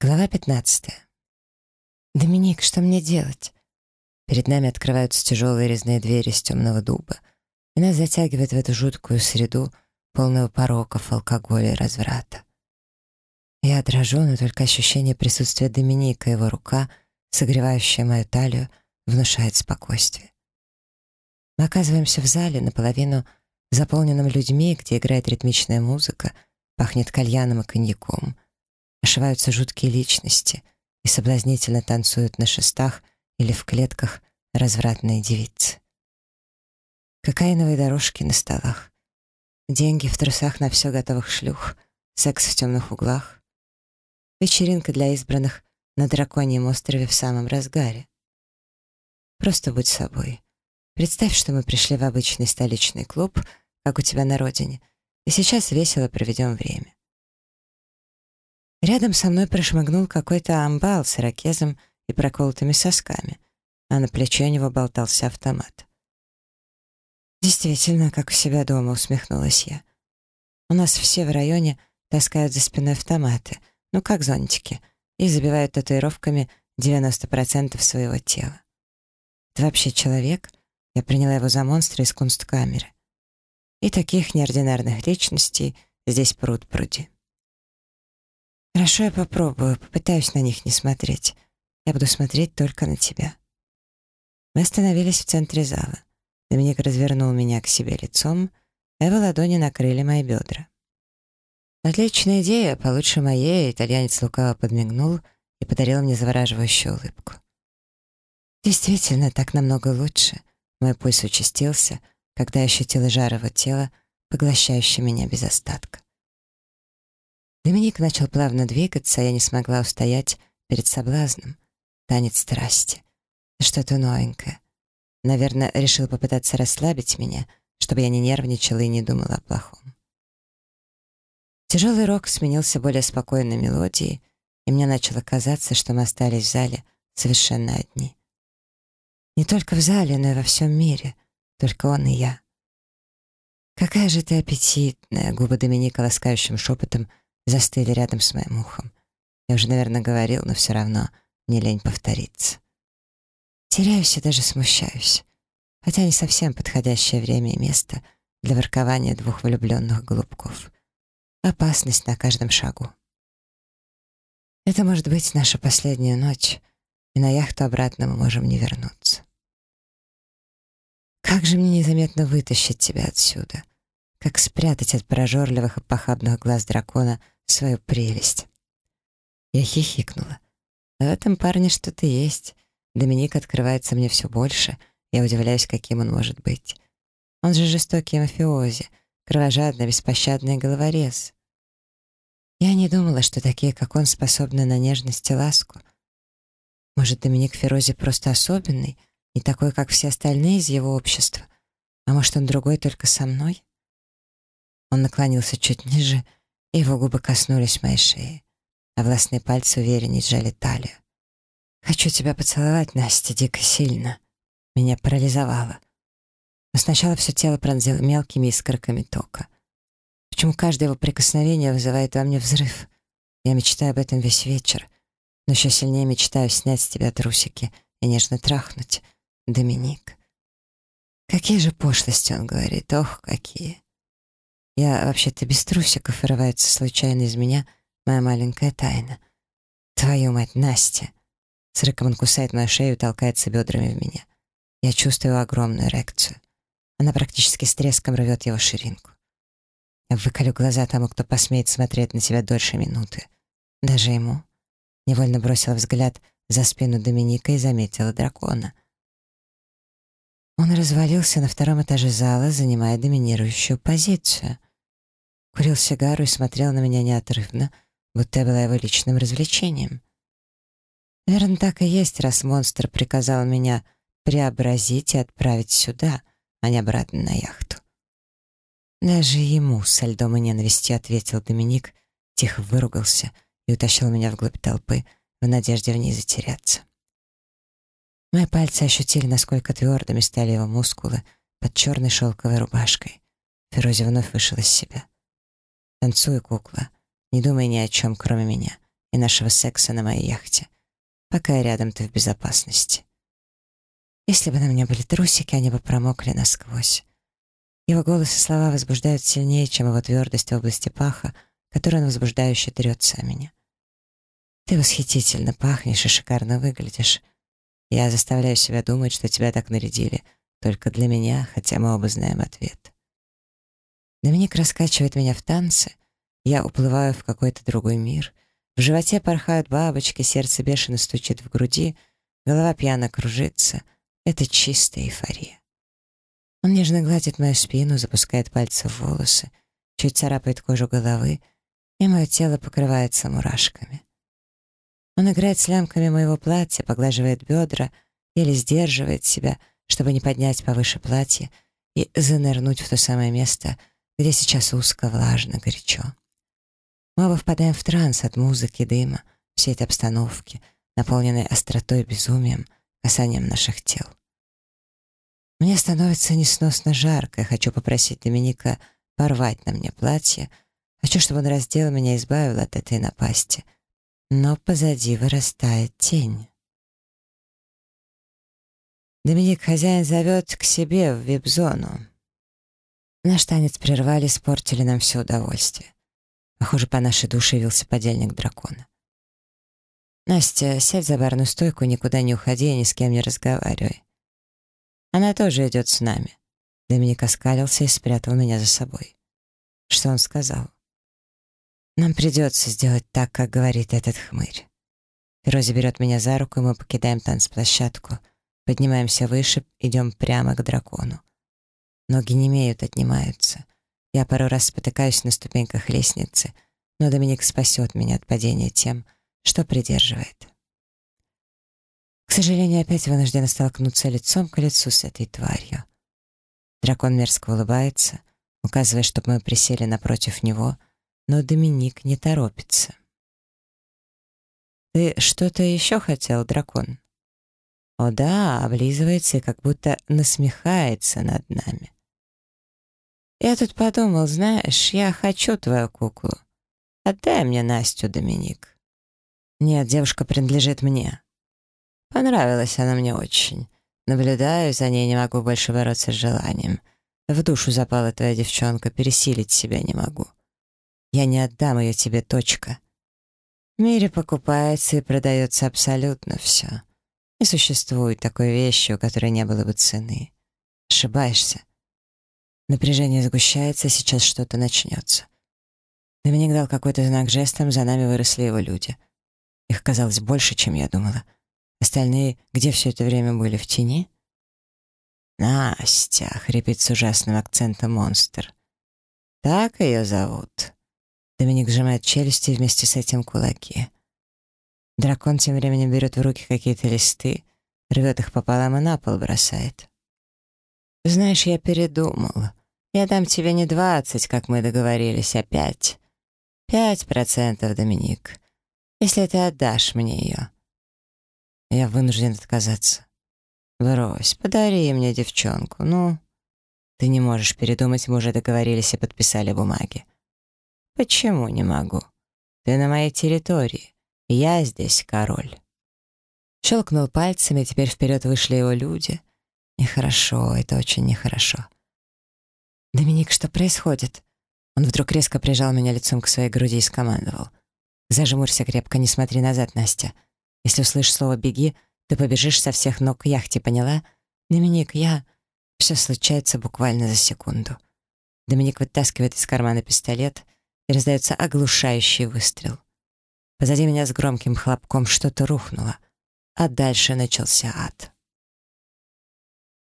Глава 15. «Доминик, что мне делать?» Перед нами открываются тяжелые резные двери из темного дуба, и нас затягивает в эту жуткую среду, полную пороков, алкоголя и разврата. Я дрожу, но только ощущение присутствия Доминика, его рука, согревающая мою талию, внушает спокойствие. Мы оказываемся в зале, наполовину заполненном людьми, где играет ритмичная музыка, пахнет кальяном и коньяком — ошиваются жуткие личности и соблазнительно танцуют на шестах или в клетках развратные девицы. Кокаиновые дорожки на столах, деньги в трусах на все готовых шлюх, секс в темных углах, вечеринка для избранных на драконьем острове в самом разгаре. Просто будь собой. Представь, что мы пришли в обычный столичный клуб, как у тебя на родине, и сейчас весело проведем время. Рядом со мной прошмыгнул какой-то амбал с ракезом и проколотыми сосками, а на плече у него болтался автомат. «Действительно, как у себя дома», — усмехнулась я. «У нас все в районе таскают за спиной автоматы, ну как зонтики, и забивают татуировками 90% своего тела. Это вообще человек?» Я приняла его за монстра из кунсткамеры. И таких неординарных личностей здесь пруд пруди. «Хорошо, я попробую, попытаюсь на них не смотреть. Я буду смотреть только на тебя». Мы остановились в центре зала. Доминик развернул меня к себе лицом, а его ладони накрыли мои бедра. «Отличная идея, получше моей», — итальянец лукаво подмигнул и подарил мне завораживающую улыбку. «Действительно, так намного лучше». Мой пульс участился, когда я ощутила жар его тела, поглощающее меня без остатка. Доминик начал плавно двигаться, а я не смогла устоять перед соблазном. Танец страсти. Что-то новенькое. Наверное, решил попытаться расслабить меня, чтобы я не нервничала и не думала о плохом. Тяжелый рок сменился более спокойной мелодией, и мне начало казаться, что мы остались в зале совершенно одни. Не только в зале, но и во всем мире. Только он и я. «Какая же ты аппетитная!» — губы Доминика ласкающим шепотом застыли рядом с моим ухом. Я уже, наверное, говорил, но все равно не лень повториться. Теряюсь и даже смущаюсь. Хотя не совсем подходящее время и место для воркования двух влюбленных голубков. Опасность на каждом шагу. Это может быть наша последняя ночь, и на яхту обратно мы можем не вернуться. Как же мне незаметно вытащить тебя отсюда? Как спрятать от прожорливых и похабных глаз дракона свою прелесть. Я хихикнула. В этом парне что-то есть. Доминик открывается мне все больше. Я удивляюсь, каким он может быть. Он же жестокий мафиози, кровожадный, беспощадный головорез. Я не думала, что такие, как он, способны на нежность и ласку. Может, Доминик Ферози просто особенный, не такой, как все остальные из его общества? А может, он другой только со мной? Он наклонился чуть ниже — его губы коснулись моей шеи, а властные пальцы увереннее сжали талию. «Хочу тебя поцеловать, Настя, дико сильно». Меня парализовало. Но сначала все тело пронзило мелкими искорками тока. Почему каждое его прикосновение вызывает во мне взрыв? Я мечтаю об этом весь вечер, но еще сильнее мечтаю снять с тебя трусики и нежно трахнуть. Доминик. Какие же пошлости он говорит, ох, какие. Я вообще-то без трусиков вырывается случайно из меня моя маленькая тайна. Твою мать, Настя! С рыком он кусает мою шею и толкается бедрами в меня. Я чувствую огромную эрекцию. Она практически с треском рвет его ширинку. Я выколю глаза тому, кто посмеет смотреть на тебя дольше минуты. Даже ему. Невольно бросила взгляд за спину Доминика и заметила дракона. Он развалился на втором этаже зала, занимая доминирующую позицию — курил сигару и смотрел на меня неотрывно, будто я была его личным развлечением. Наверное, так и есть, раз монстр приказал меня преобразить и отправить сюда, а не обратно на яхту. Даже ему со льдом и ненавистью ответил Доминик, тихо выругался и утащил меня вглубь толпы в надежде в ней затеряться. Мои пальцы ощутили, насколько твердыми стали его мускулы под черной шелковой рубашкой. Ферози вновь вышел из себя. Танцуй, кукла. Не думай ни о чем, кроме меня. и нашего секса на моей яхте. Пока я рядом, ты в безопасности. Если бы на мне были трусики, они бы промокли насквозь. Его голос и слова возбуждают сильнее, чем его твердость в области паха, которой он возбуждающе трется о меня. Ты восхитительно пахнешь и шикарно выглядишь. Я заставляю себя думать, что тебя так нарядили только для меня, хотя мы оба знаем ответ. Доминик раскачивает меня в танце, я уплываю в какой-то другой мир. В животе порхают бабочки, сердце бешено стучит в груди, голова пьяно кружится. Это чистая эйфория. Он нежно гладит мою спину, запускает пальцы в волосы, чуть царапает кожу головы, и мое тело покрывается мурашками. Он играет с лямками моего платья, поглаживает бедра, еле сдерживает себя, чтобы не поднять повыше платье и занырнуть в то самое место, где сейчас узко, влажно, горячо. Мы оба впадаем в транс от музыки, дыма, всей этой обстановки, наполненной остротой, безумием, касанием наших тел. Мне становится несносно жарко, я хочу попросить Доминика порвать на мне платье, хочу, чтобы он раздел меня и избавил от этой напасти — но позади вырастает тень. Доминик хозяин зовет к себе в вип-зону. Наш танец прервали, испортили нам все удовольствие. Похоже, по нашей душе явился подельник дракона. «Настя, сядь за барную стойку, никуда не уходи и ни с кем не разговаривай. Она тоже идет с нами». Доминик оскалился и спрятал меня за собой. Что он сказал? Нам придется сделать так, как говорит этот хмырь. Рози берет меня за руку, и мы покидаем танцплощадку, поднимаемся выше, идем прямо к дракону. Ноги не имеют, отнимаются. Я пару раз спотыкаюсь на ступеньках лестницы, но Доминик спасет меня от падения тем, что придерживает. К сожалению, опять вынуждена столкнуться лицом к лицу с этой тварью. Дракон мерзко улыбается, указывая, чтобы мы присели напротив него — но Доминик не торопится. «Ты что-то еще хотел, дракон?» «О да», облизывается и как будто насмехается над нами. «Я тут подумал, знаешь, я хочу твою куклу. Отдай мне Настю, Доминик». «Нет, девушка принадлежит мне». Понравилась она мне очень. Наблюдаю за ней, не могу больше бороться с желанием. В душу запала твоя девчонка, пересилить себя не могу. Я не отдам ее тебе, точка. В мире покупается и продается абсолютно все. Не существует такой вещи, у которой не было бы цены. Ошибаешься. Напряжение сгущается, сейчас что-то начнется. Доминик дал какой-то знак жестом, за нами выросли его люди. Их казалось больше, чем я думала. Остальные где все это время были, в тени? «Настя», — хрипит с ужасным акцентом монстр. «Так ее зовут». Доминик сжимает челюсти вместе с этим кулаки. Дракон тем временем берет в руки какие-то листы, рвет их пополам и на пол бросает. «Знаешь, я передумал. Я дам тебе не двадцать, как мы договорились, а пять. Пять процентов, Доминик, если ты отдашь мне ее». Я вынужден отказаться. «Брось, подари мне девчонку, ну...» «Ты не можешь передумать, мы уже договорились и подписали бумаги. «Почему не могу? Ты на моей территории. Я здесь король». Щелкнул пальцами, теперь вперед вышли его люди. Нехорошо, это очень нехорошо. «Доминик, что происходит?» Он вдруг резко прижал меня лицом к своей груди и скомандовал. «Зажмурься крепко, не смотри назад, Настя. Если услышишь слово «беги», ты побежишь со всех ног к яхте, поняла? Доминик, я...» Все случается буквально за секунду. Доминик вытаскивает из кармана пистолет — и раздается оглушающий выстрел. Позади меня с громким хлопком что-то рухнуло, а дальше начался ад.